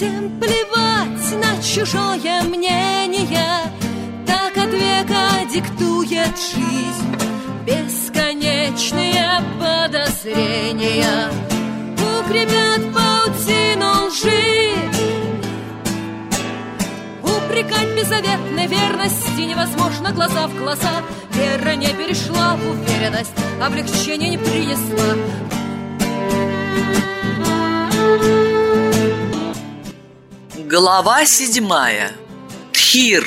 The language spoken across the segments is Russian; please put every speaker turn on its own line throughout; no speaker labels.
Всем плевать на чужое мнение. Так от века диктует жизнь Бесконечные подозрения. Укрепят паутину лжи. Упрекать беззаветной верности невозможно. Глаза в глаза. Вера не перешла в уверенность, облегчение не принесла
Глава седьмая. Тхир.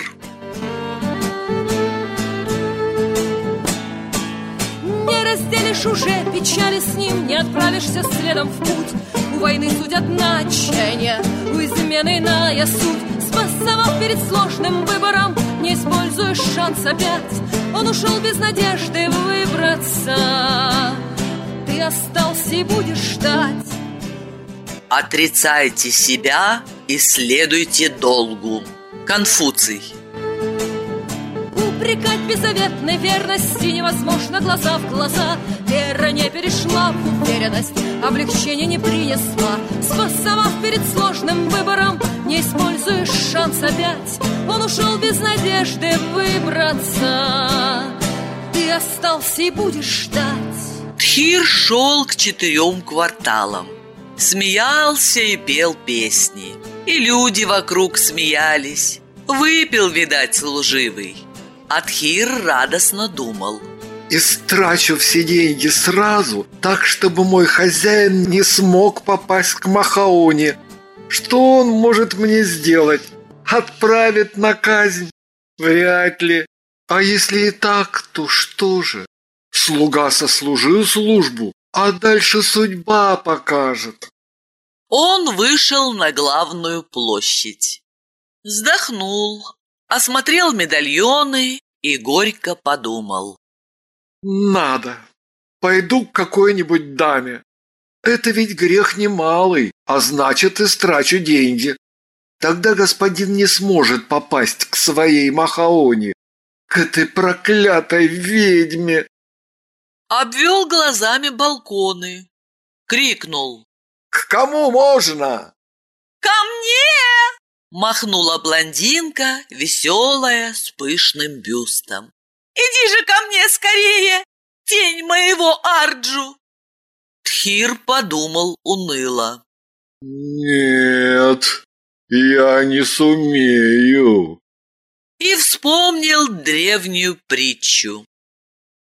Не разделишь уже печали с ним, не отправишься следом в путь. У войны суть одна отчаяние, у измены иная суть. Спасовав перед сложным выбором, не используешь шанс опять. Он ушел без надежды выбраться. Ты остался и будешь ждать.
Отрицайте себя и следуйте долгу. Конфуций.
Упрекать беззаветной верности невозможно глаза в глаза. Вера не перешла в уверенность, облегчение не принесла. Спасовав перед сложным выбором, не используешь шанс опять. Он ушел без надежды выбраться. Ты остался и будешь ждать.
Тхир шел к четырем кварталам. Смеялся и пел песни И люди вокруг смеялись Выпил, видать, служивый Атхир радостно думал
Истрачу все деньги сразу, так, чтобы мой хозяин не смог попасть к Махаоне. Что он может мне сделать? Отправит на казнь? Вряд ли. А если и так, то что же? Слуга сослужил службу, а дальше судьба покажет.
Он вышел на главную площадь. Вздохнул, осмотрел медальоны и горько подумал.
Надо. Пойду к какой-нибудь даме. Это ведь грех немалый, а значит, истрачу деньги. Тогда господин не сможет попасть к своей Махаоне, к этой проклятой ведьме.
Обвел глазами балконы. Крикнул.
К кому можно?
«Ко мне!» Махнула блондинка, веселая, с пышным бюстом. «Иди же ко мне скорее, тень моего Арджу!» Тхир подумал уныло.
Нет, я не сумею.
И вспомнил древнюю притчу.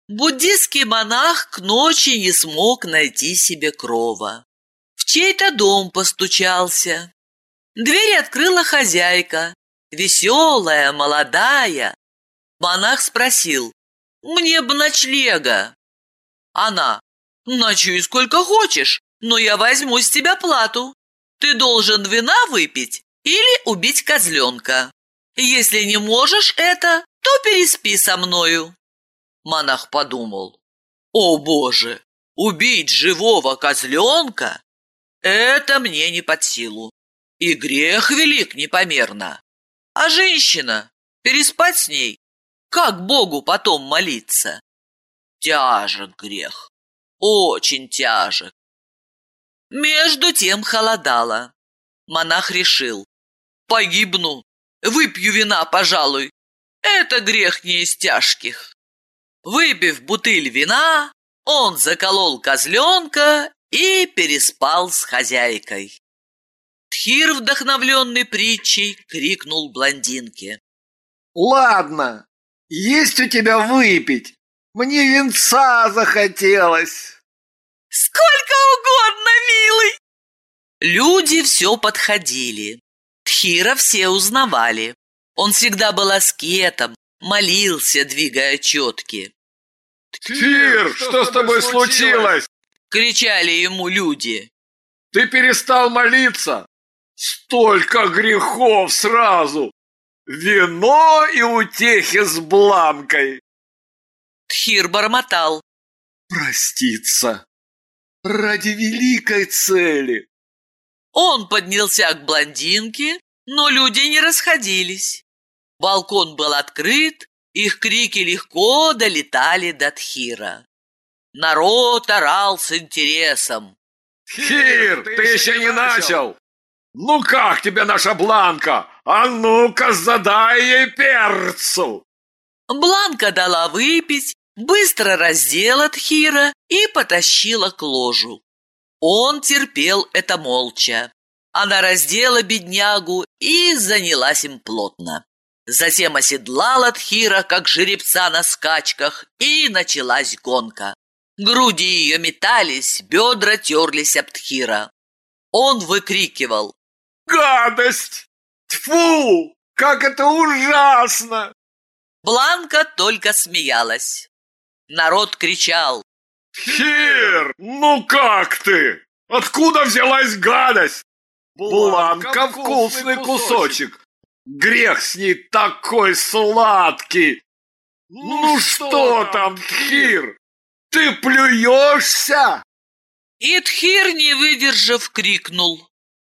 Буддийский монах к ночи не смог найти себе крова. В чей-то дом постучался. Дверь открыла хозяйка, веселая, молодая. Монах спросил, «Мне бы ночлега». Она, «Ночуй сколько хочешь, но я возьму с тебя плату. Ты должен вина выпить или убить козленка. Если не можешь это, то переспи со мною». Монах подумал, «О, Боже, убить живого козленка? Это мне не под силу. И грех велик непомерно. А женщина, переспать с ней, как Богу потом молиться? Тяжек грех, очень тяжек. Между тем холодало. Монах решил, погибну, выпью вина, пожалуй. Это грех не из тяжких. Выпив бутыль вина, он заколол козленка и переспал с хозяйкой. Тхир, вдохновленный притчей, крикнул блондинке.
Ладно, есть у тебя выпить. Мне венца захотелось.
Сколько угодно, милый! Люди все подходили. Тхира все узнавали. Он всегда был аскетом, молился, двигая четки.
Тир, что с тобой случилось?
Кричали ему люди.
Ты перестал молиться? Столько грехов сразу! Вино и утехи с Бланкой!
Тхир бормотал.
Проститься! Ради великой цели!
Он поднялся к блондинке, но люди не расходились. Балкон был открыт, их крики легко долетали до Тхира. Народ орал с интересом.
Хир, ты еще не начал! Ну как тебе наша Бланка? А ну-ка задай ей перцу!
Бланка дала выпить, быстро раздела Тхира и потащила к ложу. Он терпел это молча. Она раздела беднягу и занялась им плотно. Затем оседлала Тхира, как жеребца на скачках, и началась гонка. Груди ее метались, бедра терлись об Тхира. Он выкрикивал
«Гадость! Тьфу! Как это ужасно!»
Бланка только смеялась. Народ кричал
«Хир, ну как ты? Откуда взялась гадость? Бланка вкусный кусочек. Грех с ней такой сладкий. Ну, что там, Тхир? Ты плюешься?
И Тхир, не выдержав, крикнул.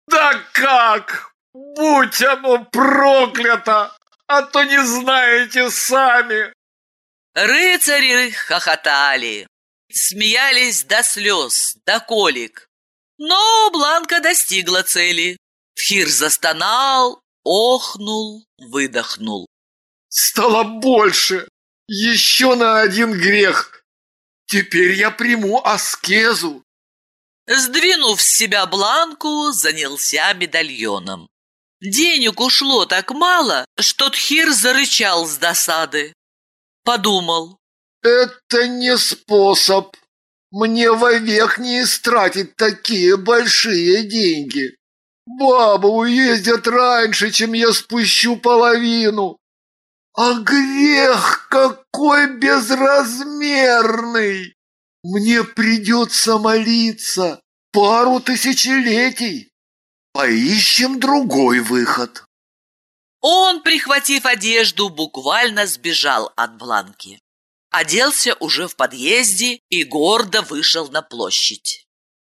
Да как? Будь оно проклято! А то не знаете сами.
Рыцари хохотали, смеялись до слез, до колик. Но Бланка достигла цели. Тхир застонал, охнул, выдохнул.
Стало больше! Еще на один грех! Теперь я приму аскезу!
Сдвинув с себя бланку, занялся медальоном. Денег ушло так мало, что Тхир зарычал с досады. Подумал.
Это не способ. Мне вовек не истратить такие большие деньги. Бабы уездят раньше, чем я спущу половину. А грех какой безразмерный! Мне придется молиться пару тысячелетий. Поищем другой выход.
Он, прихватив одежду, буквально сбежал от Бланки. Оделся уже в подъезде и гордо вышел на площадь.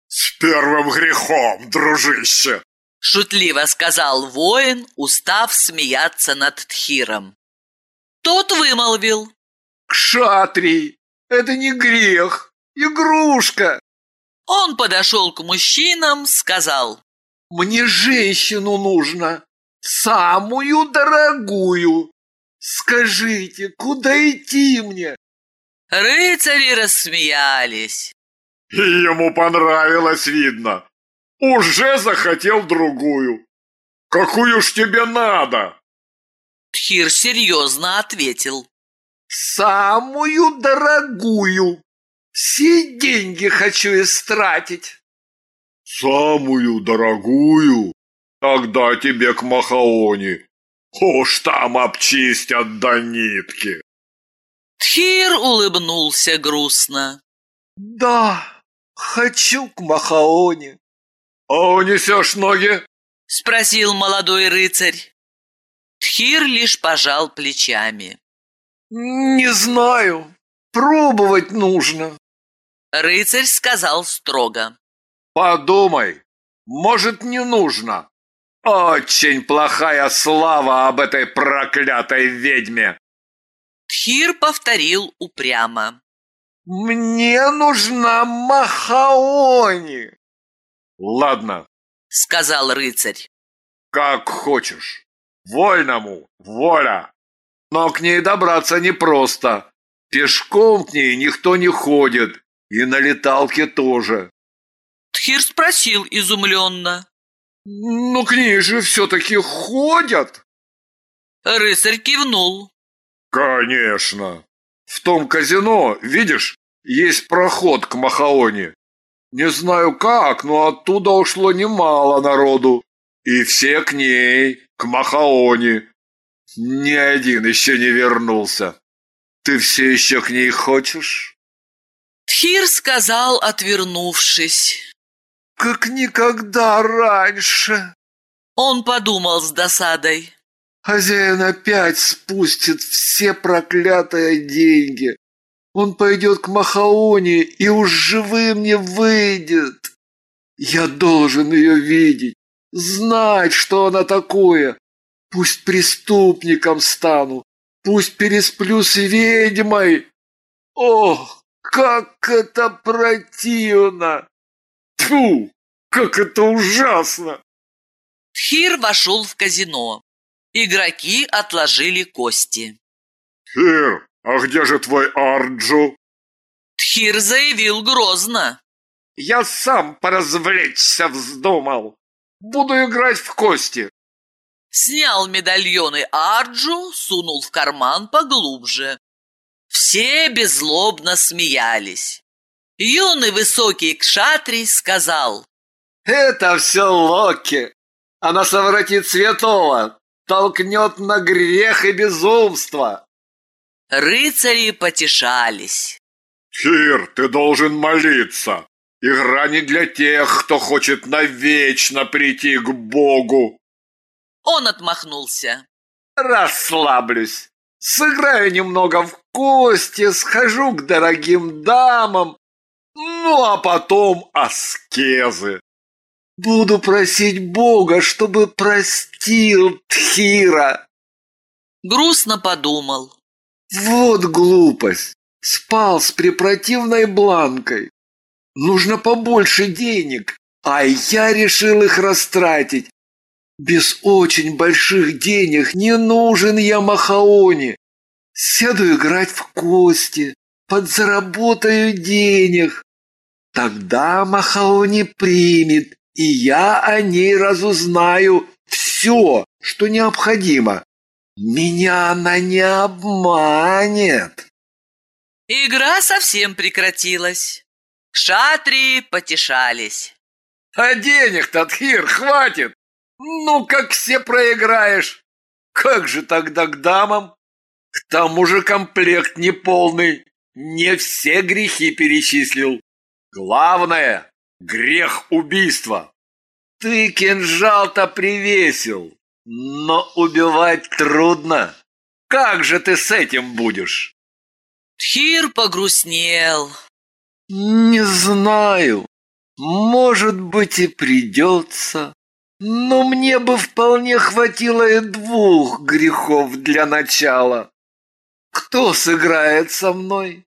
«С первым грехом, дружище!»
Шутливо сказал воин, устав смеяться над Тхиром. Тот вымолвил.
«Кшатрий, это не грех, игрушка!»
Он подошел к мужчинам, сказал.
«Мне женщину нужно, самую дорогую. Скажите, куда идти мне?»
Рыцари рассмеялись.
ему понравилось, видно. Уже захотел другую. Какую ж тебе надо?
Тхир серьезно ответил.
Самую дорогую. Все деньги хочу истратить. Самую дорогую? Тогда тебе к Махаони. Уж там обчистят до нитки.
Тхир улыбнулся грустно.
Да, хочу к Махаоне. А унесешь ноги?
Спросил молодой рыцарь. Тхир лишь пожал плечами.
Не знаю, пробовать нужно.
Рыцарь сказал строго. Подумай, может не нужно. Очень плохая слава об этой проклятой ведьме. Тхир повторил упрямо.
«Мне нужна Махаони!» «Ладно», — сказал рыцарь. «Как хочешь. Вольному воля. Но к ней добраться непросто. Пешком к ней никто не ходит, и на леталке тоже».
Тхир спросил изумленно.
«Ну, к ней же все-таки ходят!»
Рыцарь кивнул.
Конечно. В том казино, видишь, есть проход к Махаоне. Не знаю как, но оттуда ушло немало народу. И все к ней, к Махаоне. Ни один еще не вернулся. Ты все еще к ней хочешь?
Тхир сказал, отвернувшись.
Как никогда раньше.
Он подумал с досадой.
Хозяин опять спустит все проклятые деньги. Он пойдет к Махаоне и уж живым не выйдет. Я должен ее видеть, знать, что она такое. Пусть преступником стану, пусть пересплю с ведьмой. Ох, как это противно! Тьфу, как это ужасно!
Тхир вошел в казино. Игроки отложили кости.
Тхир, а где же твой Арджу?
Тхир заявил грозно.
Я сам поразвлечься вздумал. Буду играть в кости.
Снял медальоны Арджу, сунул в карман поглубже. Все беззлобно смеялись. Юный высокий кшатрий сказал.
Это все Локи. Она совратит святого, толкнет на грех и безумство.
Рыцари потешались.
Фир, ты должен молиться. Игра не для тех, кто хочет навечно прийти к Богу.
Он отмахнулся.
Расслаблюсь. Сыграю немного в кости, схожу к дорогим дамам. Ну, а потом аскезы. Буду просить Бога, чтобы простил Тхира.
Грустно подумал.
Вот глупость. Спал с препротивной Бланкой. Нужно побольше денег, а я решил их растратить. Без очень больших денег не нужен я Махаоне. Сяду играть в кости, подзаработаю денег. Тогда Махаоне примет, и я о ней разузнаю все, что необходимо. Меня она не обманет.
Игра совсем прекратилась. Шатри потешались.
А денег-то, Тхир, хватит. Ну, как все проиграешь. Как же тогда к дамам? К тому же комплект неполный. Не все грехи перечислил. Главное — грех убийства. Ты кинжал-то привесил, но убивать трудно. Как же ты с этим будешь?
Тхир погрустнел.
Не знаю. Может быть и придется. Но мне бы вполне хватило и двух грехов для начала. Кто сыграет со мной?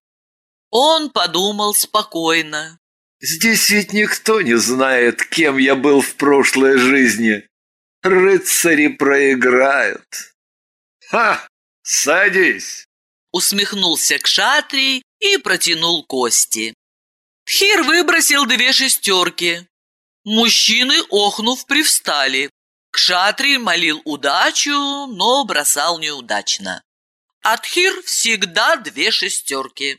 Он подумал спокойно.
Здесь ведь никто не знает, кем я был в прошлой жизни. Рыцари проиграют. Ха! Садись!
Усмехнулся Кшатрий и протянул кости. Тхир выбросил две шестерки. Мужчины, охнув, привстали. Кшатрий молил удачу, но бросал неудачно. Атхир всегда две шестерки.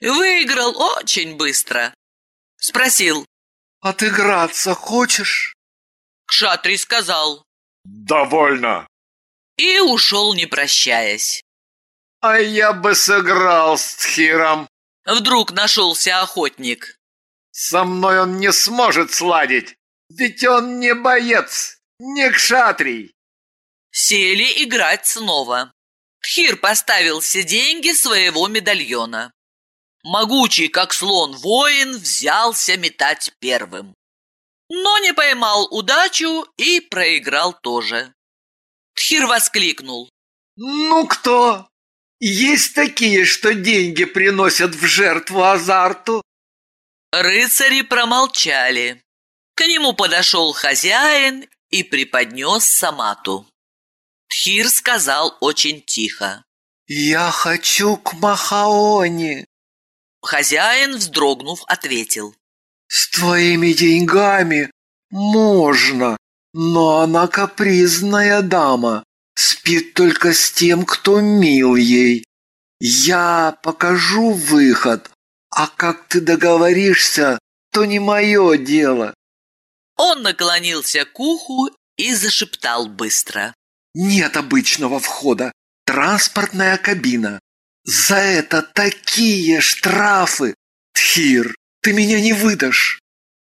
Выиграл очень быстро. Спросил.
Отыграться хочешь?
Кшатрий сказал.
Довольно.
И ушел, не прощаясь.
А я бы сыграл с Тхиром.
Вдруг нашелся охотник.
Со мной он не сможет сладить, ведь он не боец, не кшатрий.
Сели играть снова. Тхир поставил все деньги своего медальона. Могучий, как слон, воин взялся метать первым. Но не поймал удачу и проиграл тоже. Тхир воскликнул.
«Ну кто? Есть такие, что деньги приносят в жертву азарту?»
Рыцари промолчали. К нему подошел хозяин и преподнес Самату. Тхир сказал очень тихо.
«Я хочу к Махаоне!»
Хозяин, вздрогнув, ответил.
«С твоими деньгами можно, но она капризная дама, спит только с тем, кто мил ей. Я покажу выход, а как ты договоришься, то не мое дело».
Он наклонился к уху и зашептал быстро.
«Нет обычного входа. Транспортная кабина. За это такие штрафы! Тхир, ты меня не выдашь!»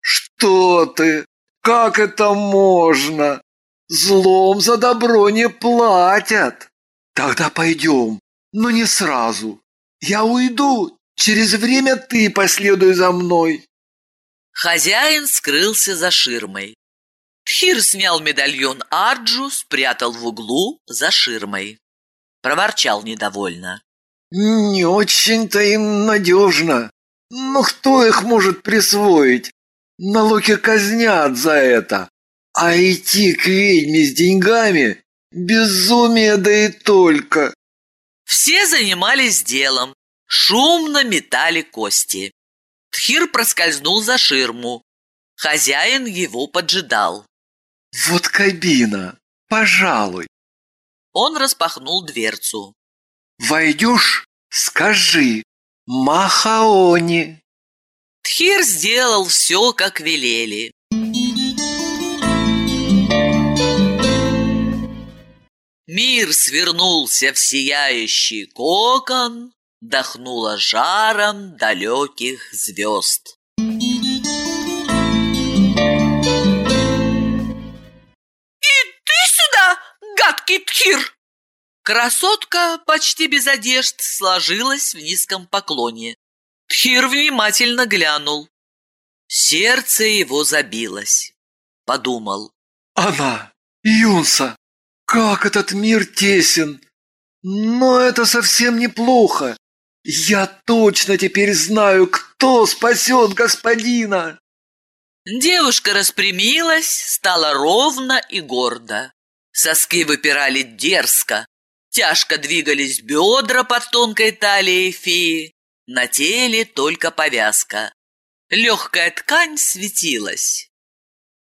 «Что ты? Как это можно? Злом за добро не платят!» «Тогда пойдем, но не сразу. Я уйду, через время ты последуй за мной!»
Хозяин скрылся за ширмой. Тхир снял медальон Арджу, спрятал в углу за ширмой. Проворчал недовольно.
«Не очень-то им надежно. Но кто их может присвоить? Налоги казнят за это. А идти к ведьме с деньгами – безумие да и только.
Все занимались делом, шумно метали кости. Тхир проскользнул за ширму. Хозяин его поджидал.
Вот кабина, пожалуй.
Он распахнул дверцу.
Войдешь, скажи, Махаони.
Тхир сделал все, как велели. Мир свернулся в сияющий кокон, Дохнуло жаром далеких звезд. гадкий Тхир!» Красотка почти без одежд сложилась в низком поклоне. Тхир внимательно глянул. Сердце его забилось. Подумал.
«Она! Юнса! Как этот мир тесен! Но это совсем неплохо! Я точно теперь знаю, кто спасет господина!»
Девушка распрямилась, стала ровно и гордо. Соски выпирали дерзко, тяжко двигались бедра под тонкой талией феи, на теле только повязка. Легкая ткань светилась.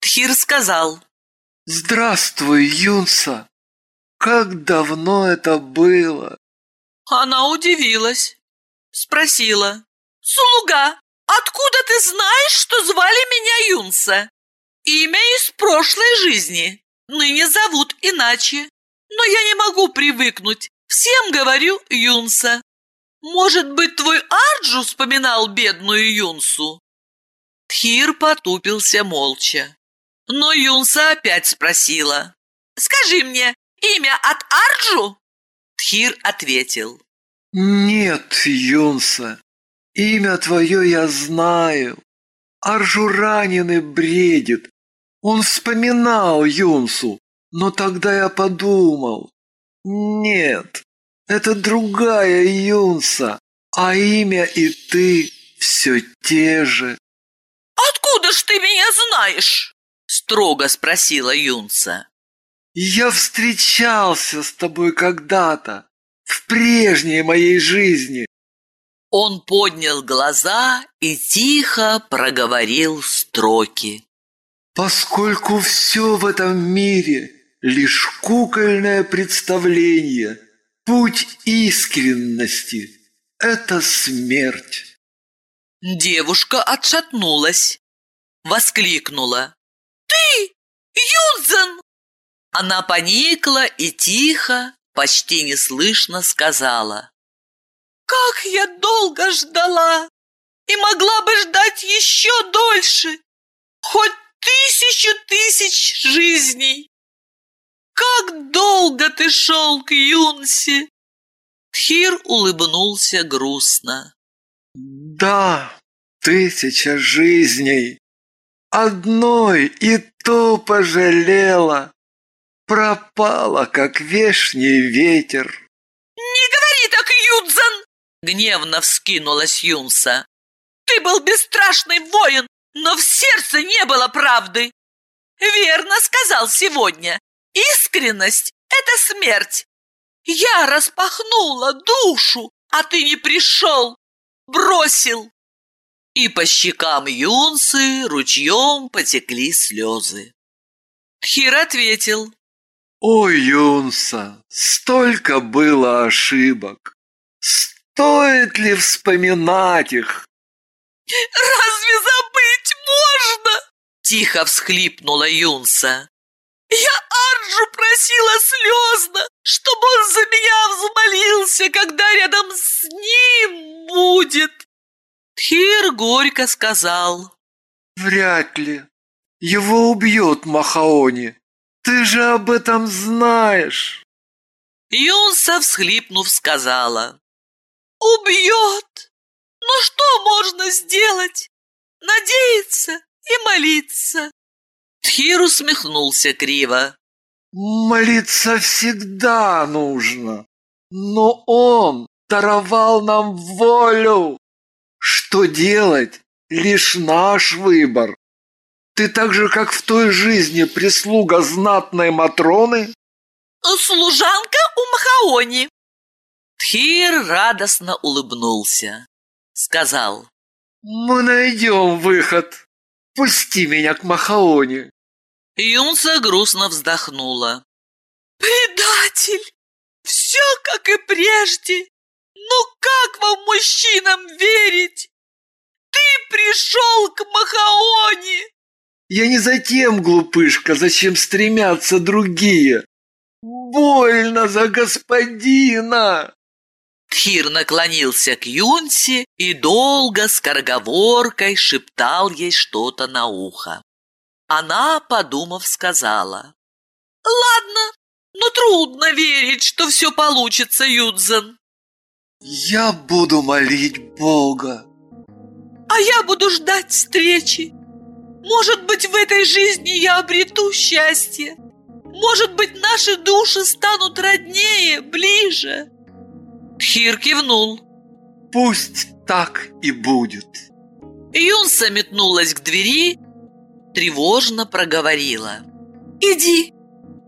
Тхир сказал.
«Здравствуй, Юнса! Как давно это было!»
Она удивилась. Спросила. «Слуга, откуда ты знаешь, что звали меня Юнса? Имя из прошлой жизни?» Ныне зовут иначе, но я не могу привыкнуть. Всем говорю Юнса. Может быть, твой Арджу вспоминал бедную Юнсу?» Тхир потупился молча. Но Юнса опять спросила. «Скажи мне, имя от Арджу?» Тхир ответил.
«Нет, Юнса, имя твое я знаю. Арджу ранен и бредит, он вспоминал Юнсу, но тогда я подумал, нет, это другая Юнса, а имя и ты все те же.
«Откуда ж ты меня знаешь?» – строго спросила Юнса.
«Я встречался с тобой когда-то, в прежней моей жизни».
Он поднял глаза и тихо проговорил строки.
Поскольку все в этом мире лишь кукольное представление, путь искренности — это смерть.
Девушка отшатнулась, воскликнула. «Ты, Юнзен!» Она поникла и тихо, почти неслышно сказала. «Как я долго ждала! И могла бы ждать еще дольше! Хоть тысячу тысяч жизней. Как долго ты шел к Юнси? Тхир улыбнулся грустно.
Да, тысяча жизней. Одной и то пожалела. Пропала, как вешний ветер.
Не говори так, Юдзан! Гневно вскинулась Юнса. Ты был бесстрашный воин, но в сердце не было правды. Верно сказал сегодня. Искренность — это смерть. Я распахнула душу, а ты не пришел, бросил. И по щекам Юнсы ручьем потекли слезы. Хир ответил.
Ой, Юнса, столько было ошибок. Стоит ли вспоминать их?
Разве забыть можно? Тихо всхлипнула Юнса. Я Арджу просила слезно, чтобы он за меня взмолился, когда рядом с ним будет. Тхир горько сказал.
Вряд ли. Его убьет Махаони. Ты же об этом знаешь.
Юнса, всхлипнув, сказала. Убьет. Но что можно сделать? Надеяться и молиться. Тхир усмехнулся криво.
Молиться всегда нужно, но он даровал нам волю. Что делать? Лишь наш выбор. Ты так же, как в той жизни, прислуга знатной Матроны?
Служанка у Махаони.
Тхир радостно улыбнулся. Сказал.
Мы найдем выход. Пусти меня к Махаоне.
Юнса грустно вздохнула.
Предатель! Все как и прежде. Ну как вам, мужчинам, верить? Ты пришел к Махаоне!
Я не за тем, глупышка, зачем стремятся другие. Больно за господина.
Тхир наклонился к Юнсе и долго с скороговоркой шептал ей что-то на ухо. Она, подумав, сказала.
«Ладно, но трудно верить, что все получится, Юдзен».
«Я буду молить Бога».
«А я буду ждать встречи. Может быть, в этой жизни я обрету счастье. Может быть, наши души станут роднее, ближе».
Тхир кивнул.
«Пусть так и будет».
Юнса метнулась к двери, тревожно проговорила.
«Иди,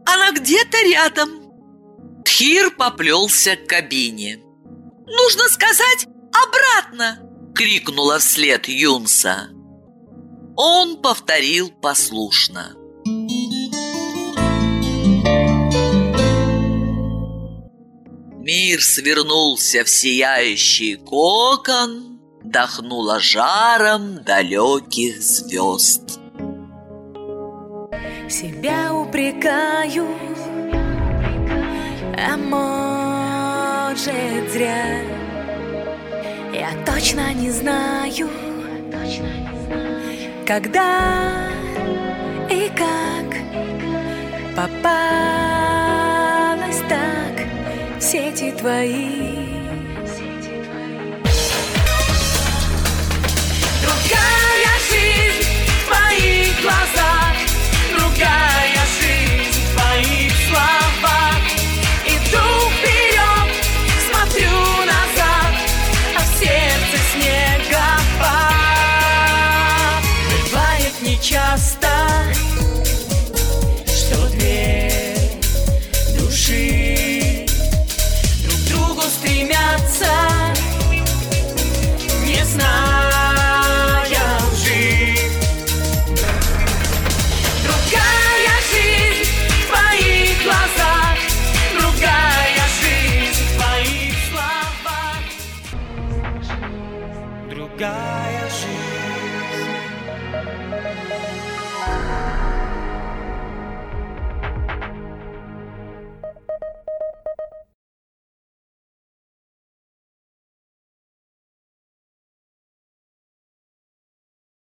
она где-то рядом».
Тхир поплелся к кабине.
«Нужно сказать обратно!»
— крикнула вслед Юнса. Он повторил послушно. Мир свернулся в сияющий кокон, Дохнуло жаром далеких звезд.
Себя упрекаю, а может зря Я точно не знаю, когда и как попалась так в сети твои.